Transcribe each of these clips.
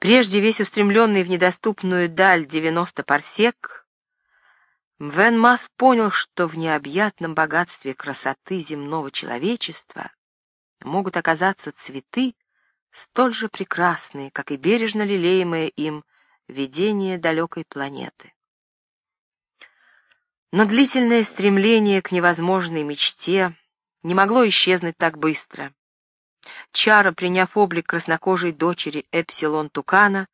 Прежде весь устремленный в недоступную даль 90 парсек, Мвен Мас понял, что в необъятном богатстве красоты земного человечества могут оказаться цветы, столь же прекрасные, как и бережно лелеемое им видение далекой планеты. Но длительное стремление к невозможной мечте не могло исчезнуть так быстро. Чара, приняв облик краснокожей дочери Эпсилон Тукана,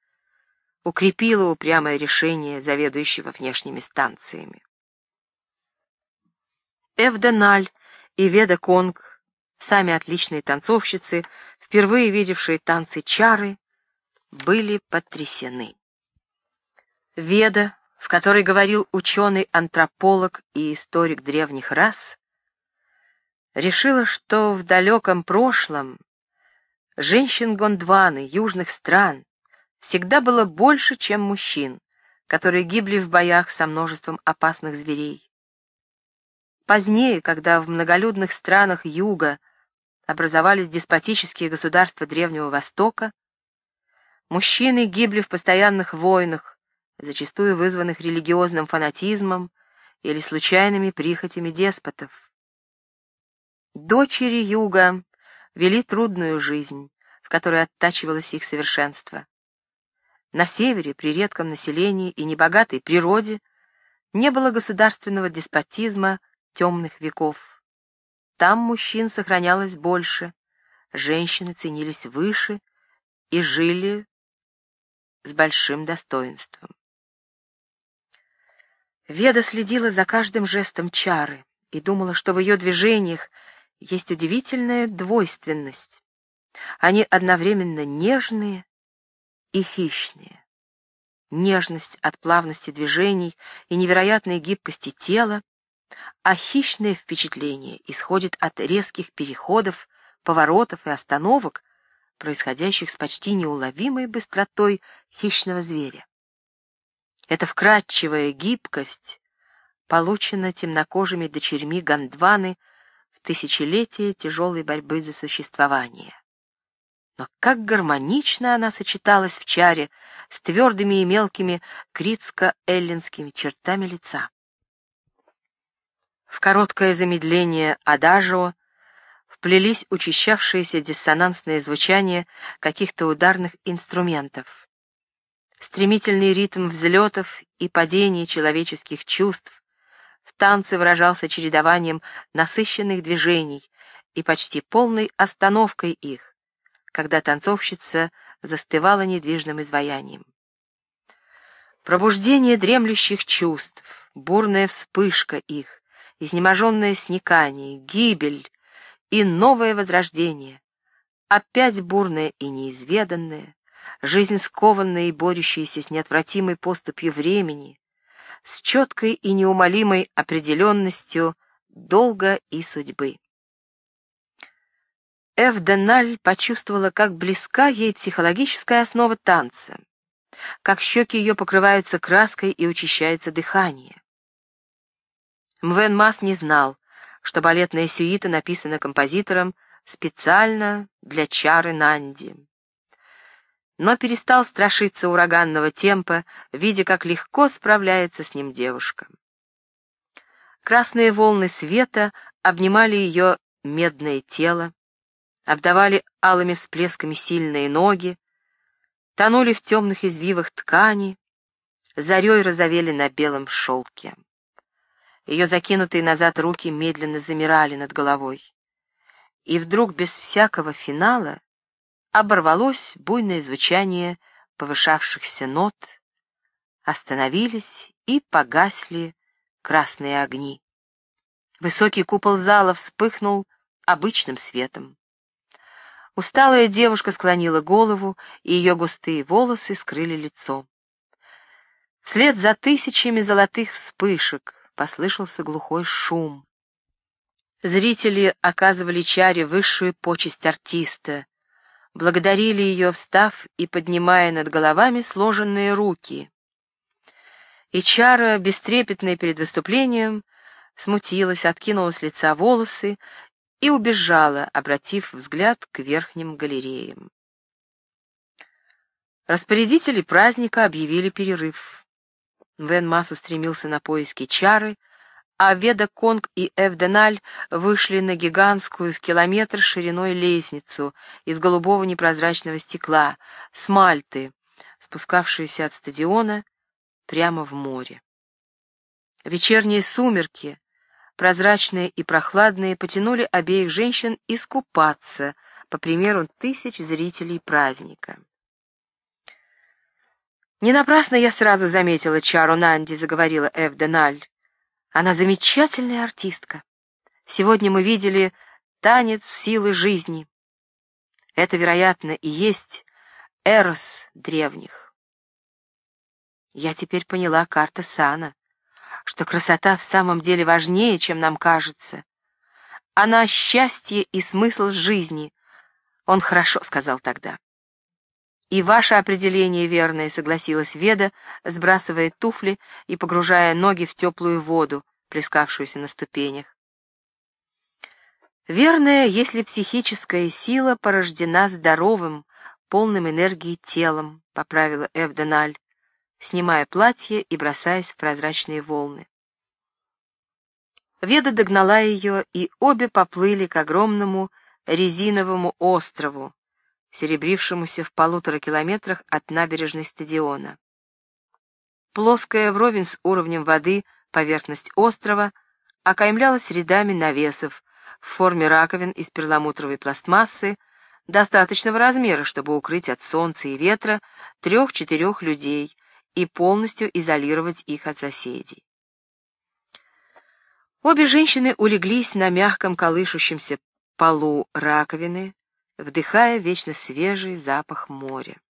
укрепила упрямое решение заведующего внешними станциями. Эвденаль и Веда Конг, сами отличные танцовщицы, впервые видевшие танцы Чары, были потрясены. Веда, в которой говорил ученый-антрополог и историк древних рас, решила, что в далеком прошлом женщин Гондваны, южных стран, всегда было больше, чем мужчин, которые гибли в боях со множеством опасных зверей. Позднее, когда в многолюдных странах юга образовались деспотические государства Древнего Востока, мужчины гибли в постоянных войнах, зачастую вызванных религиозным фанатизмом или случайными прихотями деспотов. Дочери юга вели трудную жизнь, в которой оттачивалось их совершенство. На севере, при редком населении и небогатой природе, не было государственного деспотизма темных веков. Там мужчин сохранялось больше, женщины ценились выше и жили с большим достоинством. Веда следила за каждым жестом чары и думала, что в ее движениях есть удивительная двойственность. Они одновременно нежные и хищные. Нежность от плавности движений и невероятной гибкости тела, а хищное впечатление исходит от резких переходов, поворотов и остановок, происходящих с почти неуловимой быстротой хищного зверя. Эта вкрадчивая гибкость получена темнокожими дочерьми Гондваны тысячелетия тяжелой борьбы за существование. Но как гармонично она сочеталась в чаре с твердыми и мелкими критско-эллинскими чертами лица. В короткое замедление адажио вплелись учащавшиеся диссонансные звучания каких-то ударных инструментов. Стремительный ритм взлетов и падений человеческих чувств, танце выражался чередованием насыщенных движений и почти полной остановкой их, когда танцовщица застывала недвижным изваянием. Пробуждение дремлющих чувств, бурная вспышка их, изнеможенное сникание, гибель и новое возрождение, опять бурное и неизведанное, жизнь скованная и борющаяся с неотвратимой поступью времени, с четкой и неумолимой определенностью долга и судьбы. Эвденаль почувствовала, как близка ей психологическая основа танца, как щеки ее покрываются краской и учащается дыхание. Мвен Мас не знал, что балетная сюита написана композитором специально для чары Нанди но перестал страшиться ураганного темпа, видя, как легко справляется с ним девушка. Красные волны света обнимали ее медное тело, обдавали алыми всплесками сильные ноги, тонули в темных извивах ткани, зарей розовели на белом шелке. Ее закинутые назад руки медленно замирали над головой. И вдруг, без всякого финала, оборвалось буйное звучание повышавшихся нот, остановились и погасли красные огни. Высокий купол зала вспыхнул обычным светом. Усталая девушка склонила голову, и ее густые волосы скрыли лицо. Вслед за тысячами золотых вспышек послышался глухой шум. Зрители оказывали Чаре высшую почесть артиста, благодарили ее, встав и поднимая над головами сложенные руки. И Чара, бестрепетная перед выступлением, смутилась, откинула с лица волосы и убежала, обратив взгляд к верхним галереям. Распорядители праздника объявили перерыв. Вен Мас устремился на поиски чары, а Веда Конг и Эвденаль вышли на гигантскую в километр шириной лестницу из голубого непрозрачного стекла, с Мальты, спускавшуюся от стадиона прямо в море. Вечерние сумерки, прозрачные и прохладные, потянули обеих женщин искупаться, по примеру тысяч зрителей праздника. «Не напрасно я сразу заметила Чару Нанди», — заговорила Эв Деналь. «Она замечательная артистка. Сегодня мы видели танец силы жизни. Это, вероятно, и есть Эрос древних. Я теперь поняла карта Сана, что красота в самом деле важнее, чем нам кажется. Она — счастье и смысл жизни. Он хорошо сказал тогда. «И ваше определение верное», — согласилась Веда, сбрасывая туфли и погружая ноги в теплую воду, плескавшуюся на ступенях. Верная, если психическая сила порождена здоровым, полным энергии телом, — поправила Эвденаль, снимая платье и бросаясь в прозрачные волны. Веда догнала ее, и обе поплыли к огромному резиновому острову, серебрившемуся в полутора километрах от набережной стадиона. Плоская вровень с уровнем воды поверхность острова окаймлялась рядами навесов в форме раковин из перламутровой пластмассы, достаточного размера, чтобы укрыть от солнца и ветра трех-четырех людей и полностью изолировать их от соседей. Обе женщины улеглись на мягком колышущемся полу раковины, вдыхая вечно свежий запах моря.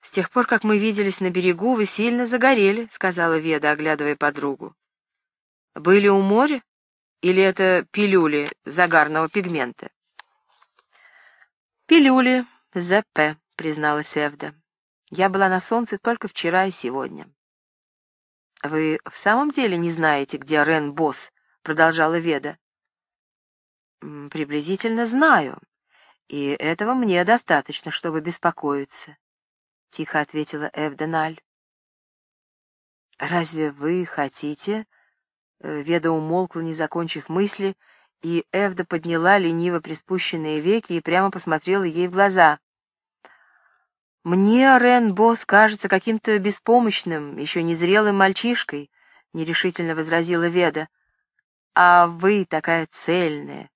«С тех пор, как мы виделись на берегу, вы сильно загорели», — сказала Веда, оглядывая подругу. «Были у моря? Или это пилюли загарного пигмента?» «Пилюли ЗП», — призналась Эвда. «Я была на солнце только вчера и сегодня». «Вы в самом деле не знаете, где Рен Босс?» — продолжала Веда. «Приблизительно знаю, и этого мне достаточно, чтобы беспокоиться», — тихо ответила Эвденаль. «Разве вы хотите...» э, Веда умолкла, не закончив мысли, и Эвда подняла лениво приспущенные веки и прямо посмотрела ей в глаза. «Мне Рен Босс кажется каким-то беспомощным, еще незрелым мальчишкой», — нерешительно возразила Веда. «А вы такая цельная,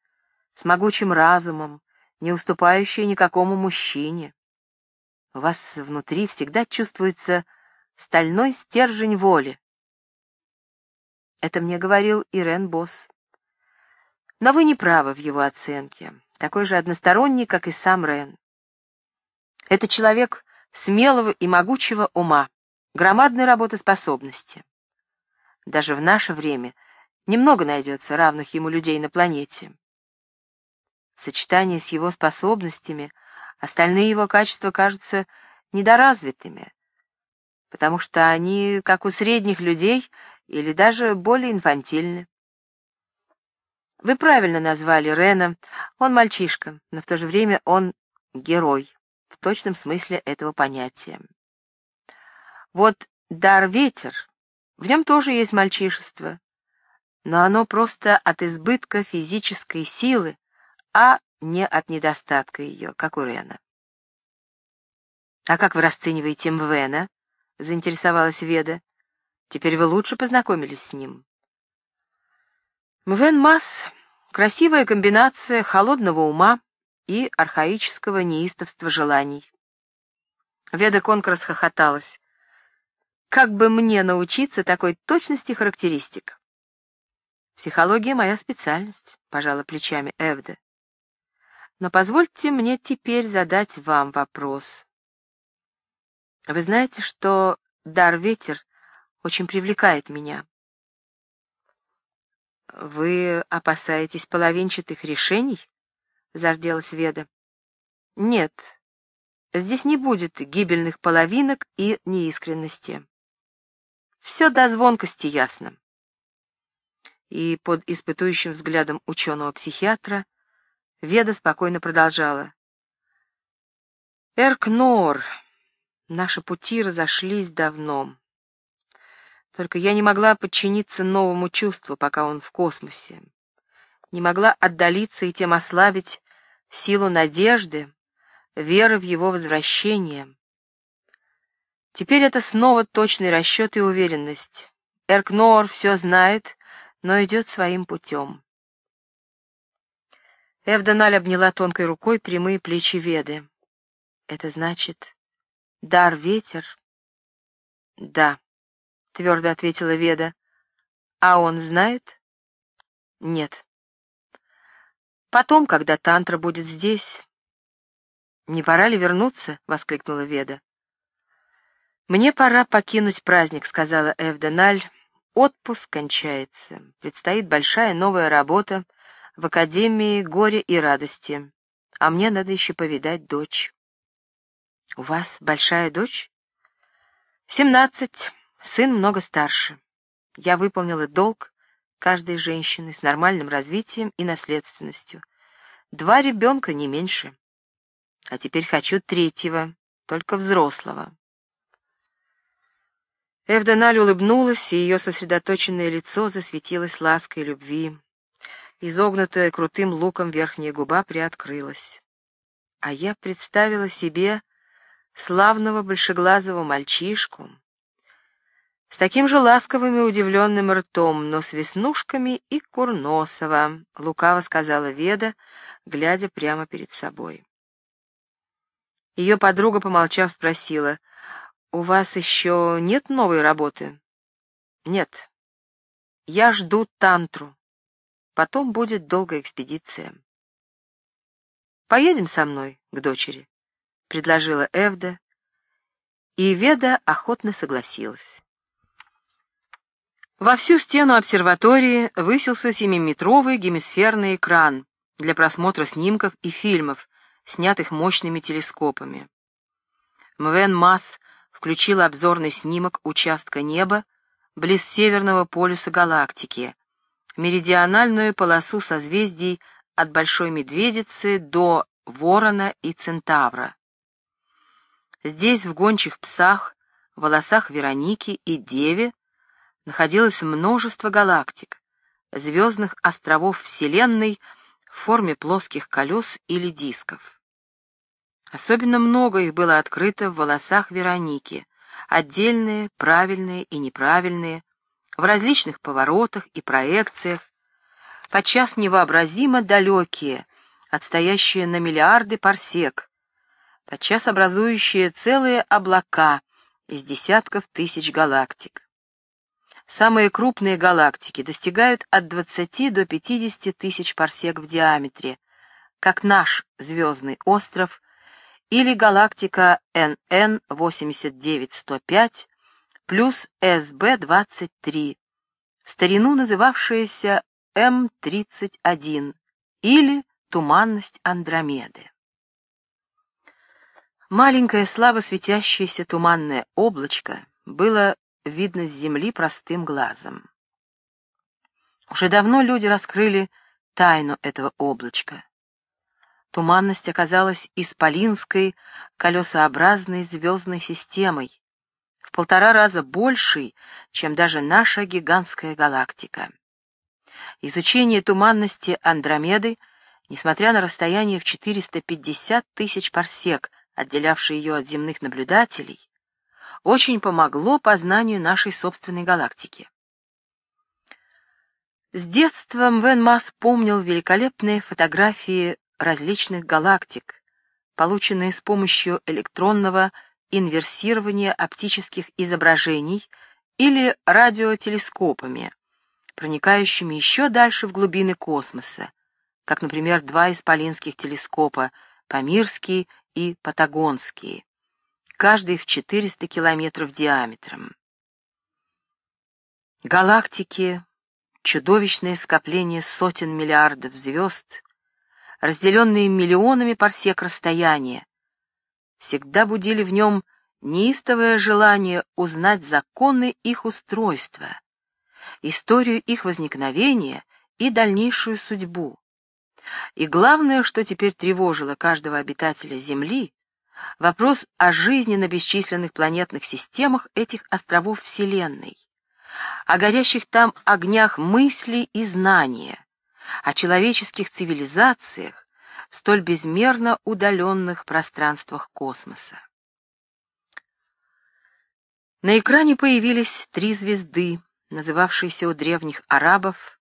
с могучим разумом, не уступающая никакому мужчине. У вас внутри всегда чувствуется стальной стержень воли. Это мне говорил Ирен Босс. Но вы не правы в его оценке, такой же односторонний, как и сам Рен. Это человек смелого и могучего ума, громадной работоспособности. Даже в наше время немного найдется равных ему людей на планете. Сочетании с его способностями остальные его качества кажутся недоразвитыми, потому что они, как у средних людей, или даже более инфантильны. Вы правильно назвали Рена. Он мальчишка, но в то же время он герой, в точном смысле этого понятия. Вот дар-ветер, в нем тоже есть мальчишество, но оно просто от избытка физической силы, а не от недостатка ее, как у Рена. «А как вы расцениваете Мвена?» — заинтересовалась Веда. «Теперь вы лучше познакомились с ним». Мвен Масс — красивая комбинация холодного ума и архаического неистовства желаний. Веда Конка расхохоталась. «Как бы мне научиться такой точности характеристик?» «Психология — моя специальность», — пожала плечами Эвда. Но позвольте мне теперь задать вам вопрос. Вы знаете, что дар ветер очень привлекает меня. Вы опасаетесь половинчатых решений? Зарделась Веда. Нет, здесь не будет гибельных половинок и неискренности. Все до звонкости ясно. И под испытующим взглядом ученого-психиатра Веда спокойно продолжала. Эркнор, наши пути разошлись давно. Только я не могла подчиниться новому чувству, пока он в космосе. Не могла отдалиться и тем ослабить силу надежды, веры в его возвращение. Теперь это снова точный расчет и уверенность. Эркнор все знает, но идет своим путем. Эвдональ обняла тонкой рукой прямые плечи Веды. «Это значит, дар ветер?» «Да», — твердо ответила Веда. «А он знает?» «Нет». «Потом, когда Тантра будет здесь». «Не пора ли вернуться?» — воскликнула Веда. «Мне пора покинуть праздник», — сказала Эвденаль. «Отпуск кончается. Предстоит большая новая работа в Академии горя и радости. А мне надо еще повидать дочь». «У вас большая дочь?» «Семнадцать. Сын много старше. Я выполнила долг каждой женщины с нормальным развитием и наследственностью. Два ребенка, не меньше. А теперь хочу третьего, только взрослого». Эвденаль улыбнулась, и ее сосредоточенное лицо засветилось лаской любви. Изогнутая крутым луком верхняя губа приоткрылась. А я представила себе славного большеглазого мальчишку с таким же ласковым и удивленным ртом, но с веснушками и курносого, — лукаво сказала Веда, глядя прямо перед собой. Ее подруга, помолчав, спросила — «У вас еще нет новой работы?» «Нет. Я жду тантру. Потом будет долгая экспедиция». «Поедем со мной к дочери», — предложила Эвда, и Веда охотно согласилась. Во всю стену обсерватории высился семиметровый гемисферный экран для просмотра снимков и фильмов, снятых мощными телескопами. Мвен Масс включила обзорный снимок участка неба близ северного полюса галактики, меридиональную полосу созвездий от Большой Медведицы до Ворона и Центавра. Здесь, в гончих псах, волосах Вероники и Деве, находилось множество галактик, звездных островов Вселенной в форме плоских колес или дисков. Особенно много их было открыто в волосах Вероники, отдельные, правильные и неправильные, в различных поворотах и проекциях, подчас невообразимо далекие, отстоящие на миллиарды парсек, подчас образующие целые облака из десятков тысяч галактик. Самые крупные галактики достигают от 20 до 50 тысяч парсек в диаметре, как наш звездный остров или галактика NN89105 плюс SB23, в старину называвшаяся М31 или туманность Андромеды. Маленькое слабо светящееся туманное облачко было видно с Земли простым глазом. Уже давно люди раскрыли тайну этого облачка. Туманность оказалась исполинской, колесообразной звездной системой, в полтора раза большей, чем даже наша гигантская галактика. Изучение туманности Андромеды, несмотря на расстояние в 450 тысяч парсек, отделявшее ее от земных наблюдателей, очень помогло познанию нашей собственной галактики. С детства Мвен Масс помнил великолепные фотографии различных галактик, полученные с помощью электронного инверсирования оптических изображений или радиотелескопами, проникающими еще дальше в глубины космоса, как, например, два исполинских телескопа Памирский и Патагонский, каждый в 400 километров диаметром. Галактики, чудовищное скопление сотен миллиардов звезд, разделенные миллионами парсек расстояния, всегда будили в нем неистовое желание узнать законы их устройства, историю их возникновения и дальнейшую судьбу. И главное, что теперь тревожило каждого обитателя Земли, вопрос о жизни на бесчисленных планетных системах этих островов Вселенной, о горящих там огнях мысли и знания, о человеческих цивилизациях в столь безмерно удаленных пространствах космоса. На экране появились три звезды, называвшиеся у древних арабов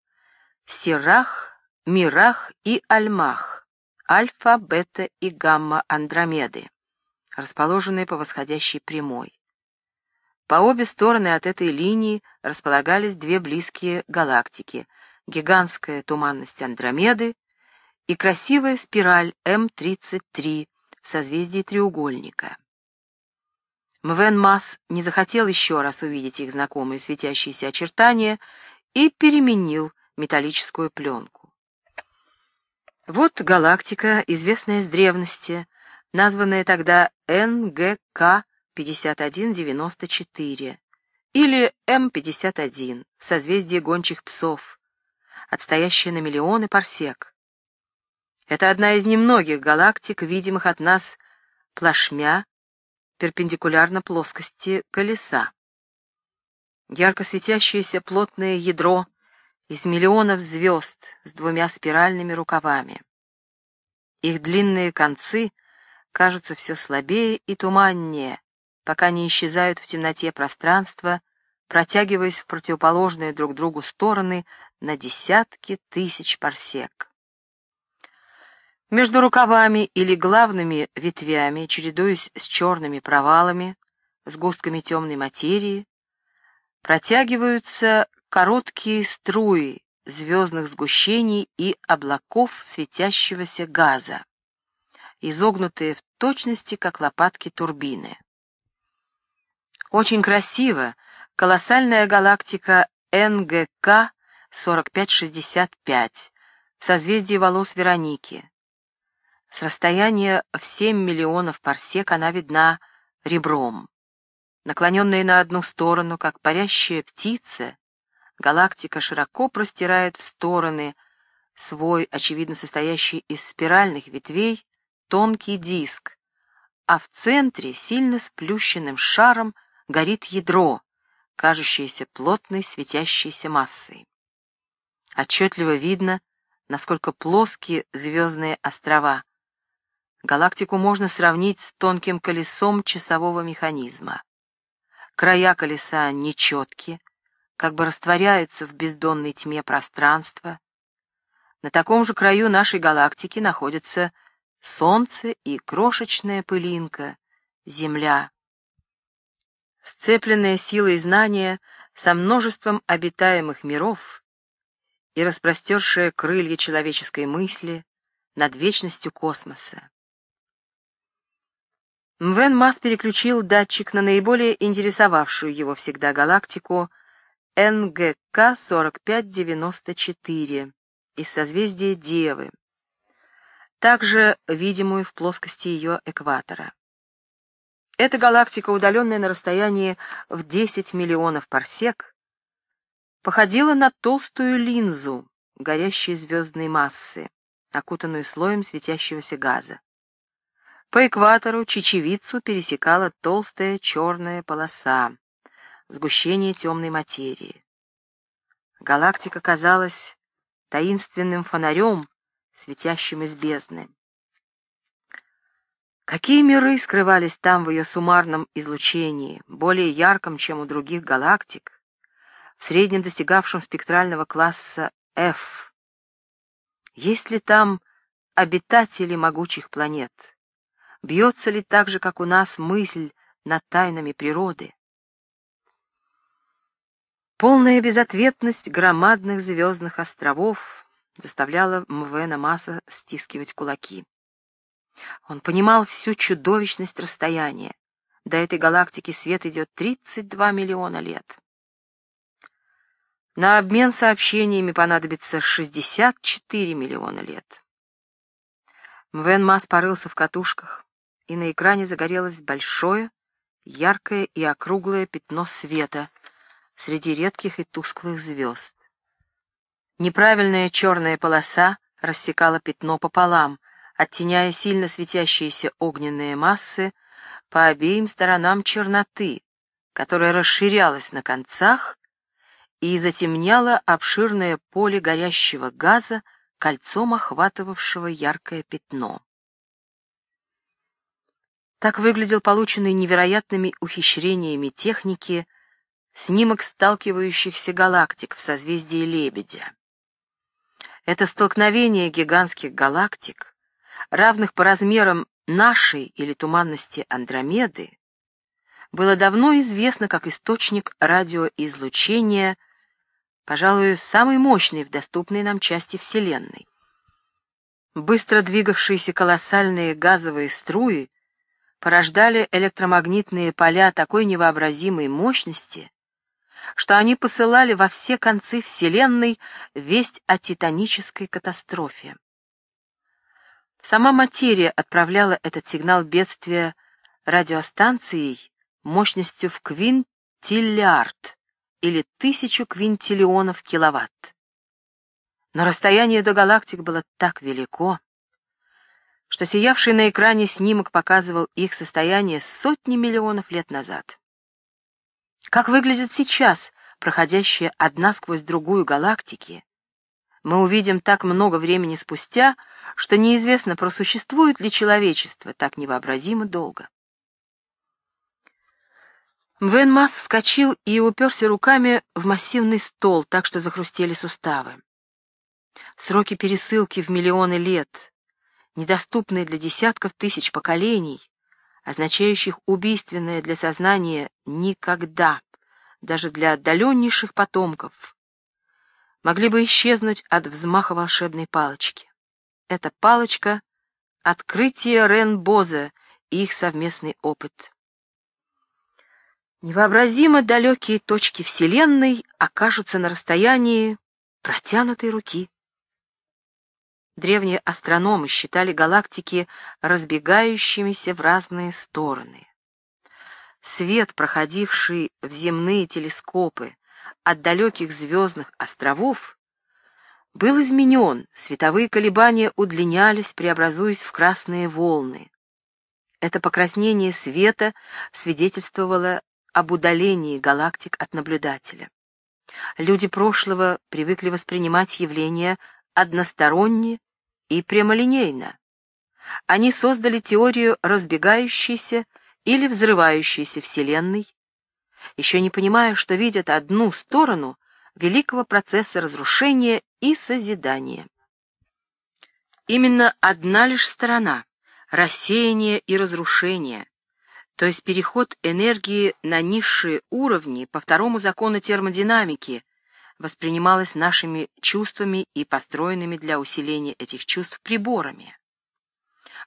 Сирах, Мирах и Альмах, альфа, бета и гамма Андромеды, расположенные по восходящей прямой. По обе стороны от этой линии располагались две близкие галактики — гигантская туманность Андромеды и красивая спираль М-33 в созвездии треугольника. Мвен Масс не захотел еще раз увидеть их знакомые светящиеся очертания и переменил металлическую пленку. Вот галактика, известная с древности, названная тогда НГК 5194 или М51 в созвездии гончих псов, отстоящая на миллионы парсек. Это одна из немногих галактик, видимых от нас плашмя перпендикулярно плоскости колеса. Ярко светящееся плотное ядро из миллионов звезд с двумя спиральными рукавами. Их длинные концы кажутся все слабее и туманнее, пока не исчезают в темноте пространства, протягиваясь в противоположные друг другу стороны на десятки тысяч парсек. Между рукавами или главными ветвями, чередуясь с черными провалами, с густками темной материи, протягиваются короткие струи звездных сгущений и облаков светящегося газа, изогнутые в точности, как лопатки турбины. Очень красиво колоссальная галактика НГК 4565 в созвездии волос Вероники, с расстояния в 7 миллионов парсек она видна ребром. Наклоненная на одну сторону, как парящая птица, галактика широко простирает в стороны свой, очевидно состоящий из спиральных ветвей, тонкий диск, а в центре сильно сплющенным шаром горит ядро, кажущееся плотной светящейся массой. Отчетливо видно, насколько плоские звездные острова, Галактику можно сравнить с тонким колесом часового механизма. Края колеса нечеткие, как бы растворяются в бездонной тьме пространства. На таком же краю нашей галактики находится Солнце и крошечная пылинка — Земля. Сцепленная силой знания со множеством обитаемых миров и распростершая крылья человеческой мысли над вечностью космоса. Мвен Мас переключил датчик на наиболее интересовавшую его всегда галактику НГК-4594 из созвездия Девы, также видимую в плоскости ее экватора. Эта галактика, удаленная на расстоянии в 10 миллионов парсек, походила на толстую линзу горящей звездной массы, окутанную слоем светящегося газа. По экватору чечевицу пересекала толстая черная полоса, сгущение темной материи. Галактика казалась таинственным фонарем, светящим из бездны. Какие миры скрывались там в ее суммарном излучении, более ярком, чем у других галактик, в среднем достигавшем спектрального класса F? Есть ли там обитатели могучих планет? Бьется ли так же, как у нас, мысль над тайнами природы? Полная безответность громадных звездных островов заставляла Мвена Масса стискивать кулаки. Он понимал всю чудовищность расстояния. До этой галактики свет идет 32 миллиона лет. На обмен сообщениями понадобится 64 миллиона лет. Мвен Мас порылся в катушках, и на экране загорелось большое, яркое и округлое пятно света среди редких и тусклых звезд. Неправильная черная полоса рассекала пятно пополам, оттеняя сильно светящиеся огненные массы по обеим сторонам черноты, которая расширялась на концах и затемняла обширное поле горящего газа, кольцом охватывавшего яркое пятно. Так выглядел полученный невероятными ухищрениями техники снимок сталкивающихся галактик в созвездии Лебедя. Это столкновение гигантских галактик, равных по размерам нашей или туманности Андромеды, было давно известно как источник радиоизлучения, пожалуй, самый мощный в доступной нам части Вселенной. Быстро двигавшиеся колоссальные газовые струи порождали электромагнитные поля такой невообразимой мощности, что они посылали во все концы Вселенной весть о титанической катастрофе. Сама материя отправляла этот сигнал бедствия радиостанцией мощностью в квинтиллиард или тысячу квинтиллионов киловатт. Но расстояние до галактик было так велико, что сиявший на экране снимок показывал их состояние сотни миллионов лет назад. Как выглядят сейчас проходящие одна сквозь другую галактики, мы увидим так много времени спустя, что неизвестно, просуществует ли человечество так невообразимо долго. Мвен Масс вскочил и уперся руками в массивный стол, так что захрустели суставы. Сроки пересылки в миллионы лет, недоступные для десятков тысяч поколений, означающих убийственное для сознания «никогда», даже для отдаленнейших потомков, могли бы исчезнуть от взмаха волшебной палочки. Эта палочка — открытие Рен Боза и их совместный опыт. Невообразимо далекие точки Вселенной окажутся на расстоянии протянутой руки. Древние астрономы считали галактики разбегающимися в разные стороны. Свет, проходивший в земные телескопы от далеких звездных островов, был изменен, световые колебания удлинялись, преобразуясь в красные волны. Это покраснение света свидетельствовало об удалении галактик от наблюдателя. Люди прошлого привыкли воспринимать явления односторонне и прямолинейно. Они создали теорию разбегающейся или взрывающейся Вселенной, еще не понимая, что видят одну сторону великого процесса разрушения и созидания. Именно одна лишь сторона — рассеяние и разрушение, то есть переход энергии на низшие уровни по второму закону термодинамики, воспринималась нашими чувствами и построенными для усиления этих чувств приборами.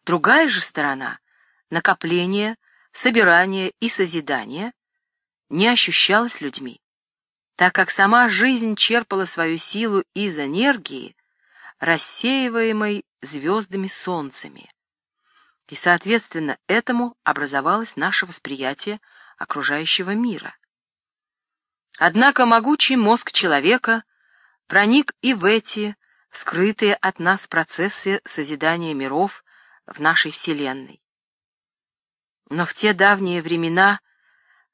Другая же сторона — накопление, собирание и созидание — не ощущалась людьми, так как сама жизнь черпала свою силу из энергии, рассеиваемой звездами-солнцами. И, соответственно, этому образовалось наше восприятие окружающего мира. Однако могучий мозг человека проник и в эти скрытые от нас процессы созидания миров в нашей Вселенной. Но в те давние времена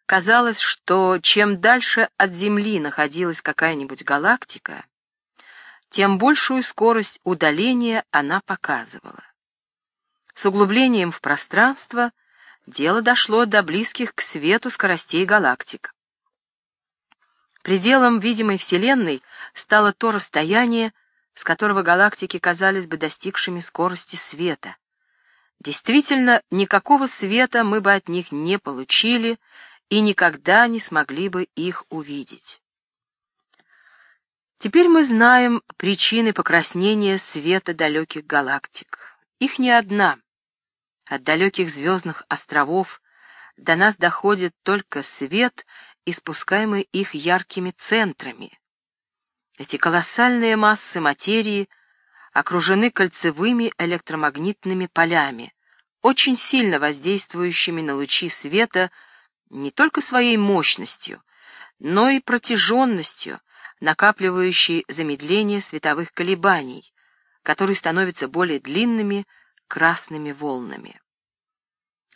казалось, что чем дальше от Земли находилась какая-нибудь галактика, тем большую скорость удаления она показывала. С углублением в пространство дело дошло до близких к свету скоростей галактик. Пределом видимой Вселенной стало то расстояние, с которого галактики казались бы достигшими скорости света. Действительно, никакого света мы бы от них не получили и никогда не смогли бы их увидеть. Теперь мы знаем причины покраснения света далеких галактик. Их не одна. От далеких звездных островов до нас доходит только свет испускаемый их яркими центрами. Эти колоссальные массы материи окружены кольцевыми электромагнитными полями, очень сильно воздействующими на лучи света не только своей мощностью, но и протяженностью, накапливающей замедление световых колебаний, которые становятся более длинными красными волнами.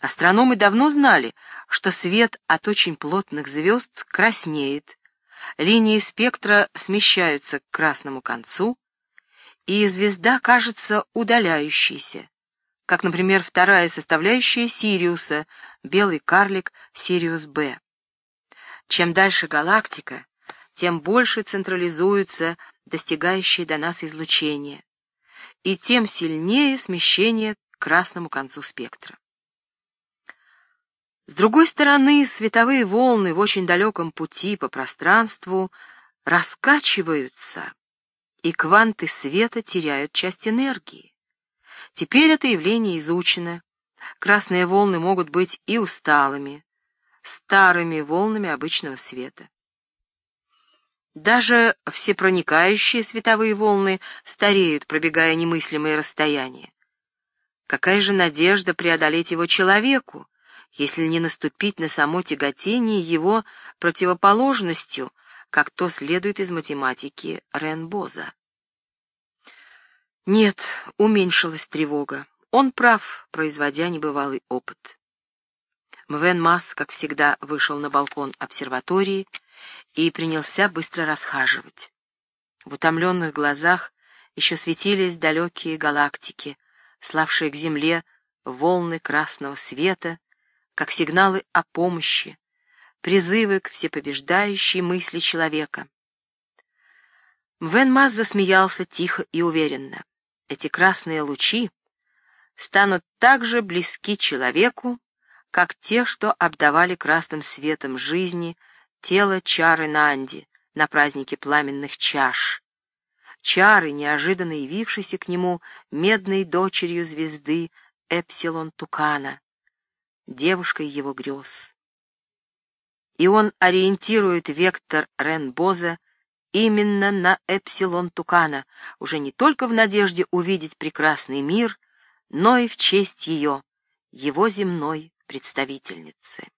Астрономы давно знали, что свет от очень плотных звезд краснеет, линии спектра смещаются к красному концу, и звезда кажется удаляющейся, как, например, вторая составляющая Сириуса, белый карлик Сириус-Б. Чем дальше галактика, тем больше централизуется достигающее до нас излучение, и тем сильнее смещение к красному концу спектра. С другой стороны, световые волны в очень далеком пути по пространству раскачиваются, и кванты света теряют часть энергии. Теперь это явление изучено. Красные волны могут быть и усталыми, старыми волнами обычного света. Даже всепроникающие световые волны стареют, пробегая немыслимые расстояния. Какая же надежда преодолеть его человеку, если не наступить на само тяготение его противоположностью, как то следует из математики Ренбоза? Нет, уменьшилась тревога. Он прав, производя небывалый опыт. Мвен Масс, как всегда, вышел на балкон обсерватории и принялся быстро расхаживать. В утомленных глазах еще светились далекие галактики, славшие к Земле волны красного света, как сигналы о помощи, призывы к всепобеждающей мысли человека. Вен Маз засмеялся тихо и уверенно. Эти красные лучи станут так же близки человеку, как те, что обдавали красным светом жизни тело Чары Нанди на празднике пламенных чаш. Чары, неожиданно явившейся к нему медной дочерью звезды Эпсилон Тукана, девушкой его грез. И он ориентирует вектор Ренбоза именно на Эпсилон Тукана, уже не только в надежде увидеть прекрасный мир, но и в честь ее, его земной представительницы.